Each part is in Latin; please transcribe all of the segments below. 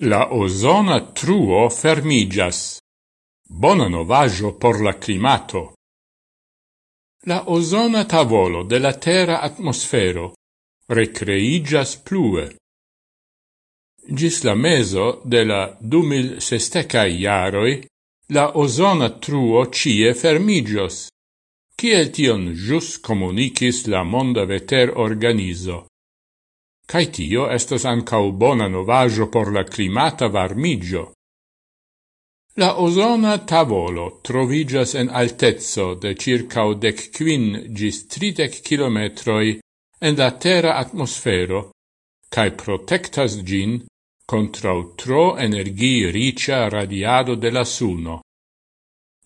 La ozona truo fermigas. Bona novaggio por la climato. La ozona tavolo de la terra atmosfero recreigas plue. Gis la meso de la 2060 iaroi, la ozona truo cie fermigios, Ciel tion jus comunicis la Monda Veter Organizo cae tio estas ancau bona novajo por la climata varmigio. La ozona tavolo trovigas en altezzo de circa dec quin gis tridec kilometroi en la terra atmosfero, cae protectas gin contra tro energii ricia radiado de la suno.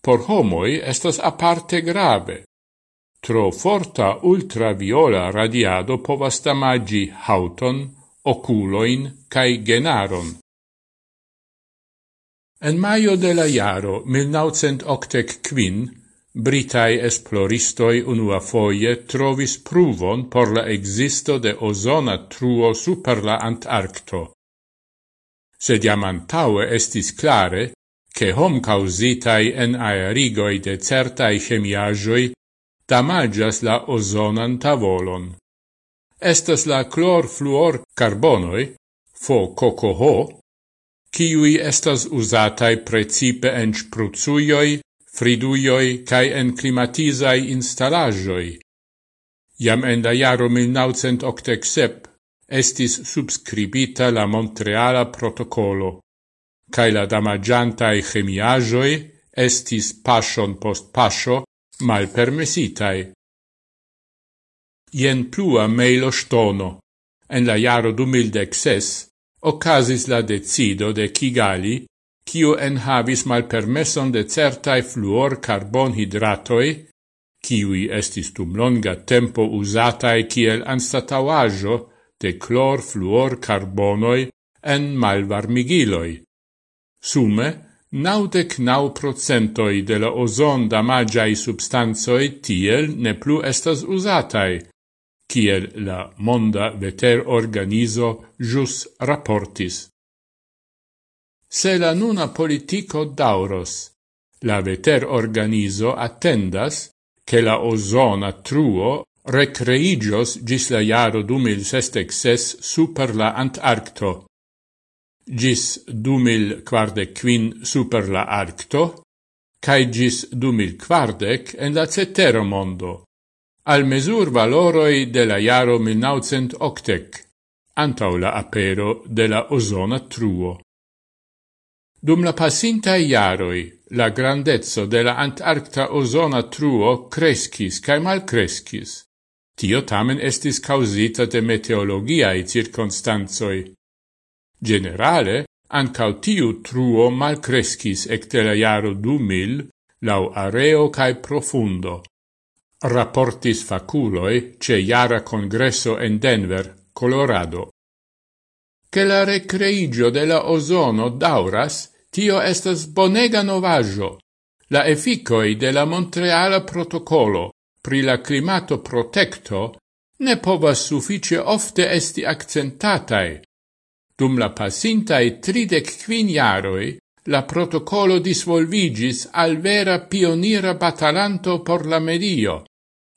Por homoi estas aparte grave, Tro forta ultraviola radiado povas damagi hauton, oculoin cae genaron. En maio de la jaro 1985 Britai esploristoi unua foie trovis pruvon por la existo de ozona truo super la Antarcto. Sed jamantaue estis clare, che hom causitai en aerigoi de certai chemiajoi damaĝas la ozonan tavolon. Estas la clorfluor carbonoi, FOCOCOH, kiui estas usatai precipe en sprucujoi, friduioi, cae en climatizai installajoi. Iam en la jaro 1987 estis subscribita la Montreala protocolo, cae la damagiantai chemiagioi estis passion post pasio malpermesitae. Ien plua mailo stono. En la jaro 2016 ocasis la decido de Kigali, kiu enhavis malpermesson de certai fluor carbonhidratoi, kiui estis tum longa tempo usatai kiel anstatauajo de clor fluor carbonoi en malvarmigiloi. Sume, naudec nau procentoi de la ozon damagiai substanzoi tiel ne plu estas usatai, kiel la Monda Veter Organizo jus raportis. Se la nuna politico dauros, la Veter Organizo attendas che la ozona truo recreigios gis la jaro 2066 super la Antarcto, gis 2045 super la Arcto, cae gis 2040 en la cetero mondo, al mesur valoroi de la jaro 1980, antau la apero de la ozona truo. Dum la passinta iaroi, la grandezzo de la antarcta ozona truo crescis cae malcrescis. Tio tamen estis causita de meteologiae circunstanzoi. Generale, ancau tiu truo malcrescis ecte la jaro du mil lau areo cae profundo. Rapportis faculoi ce jara congresso en Denver, Colorado. Che la recreigio de la ozono dauras, tio estas bonega novaggio. La efficoi de la Montreala protocolo pri la climato protecto ne povas suffice ofte esti accentatai, Dum la pasintae tridec quin jaroi, la protocolo disvolvigis al vera pionira batalanto por la medio,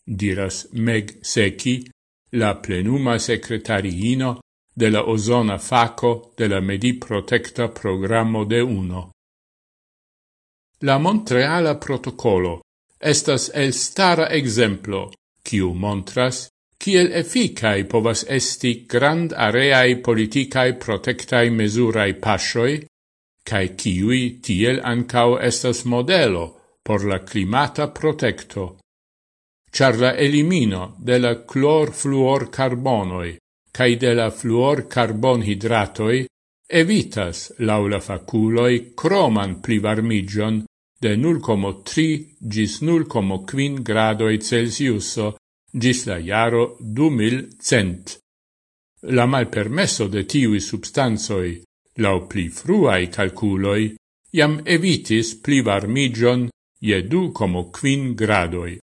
diras Meg Secchi, la plenuma secretariino de la ozona faco de la Medi Protecta Programo de UNO. La Montreala Protocolo estas el stara exemplo, quiu montras kiel efficai povas esti grand areai politicae protectae mesurae pasioi, cae kiui tiel ancao estas modelo por la climata protecto. Char la elimino de la clor fluor carbonoi cae de la fluor carbonhidratoi evitas laula faculoi croman plivarmigion de 0,3 gis 0,5 gradoi Celsiuso gis la iaro du mil cent. La malpermesso de tiui substanzoi, lau pli fruai calculoi, iam evitis pli varmigion je du como quin gradoi.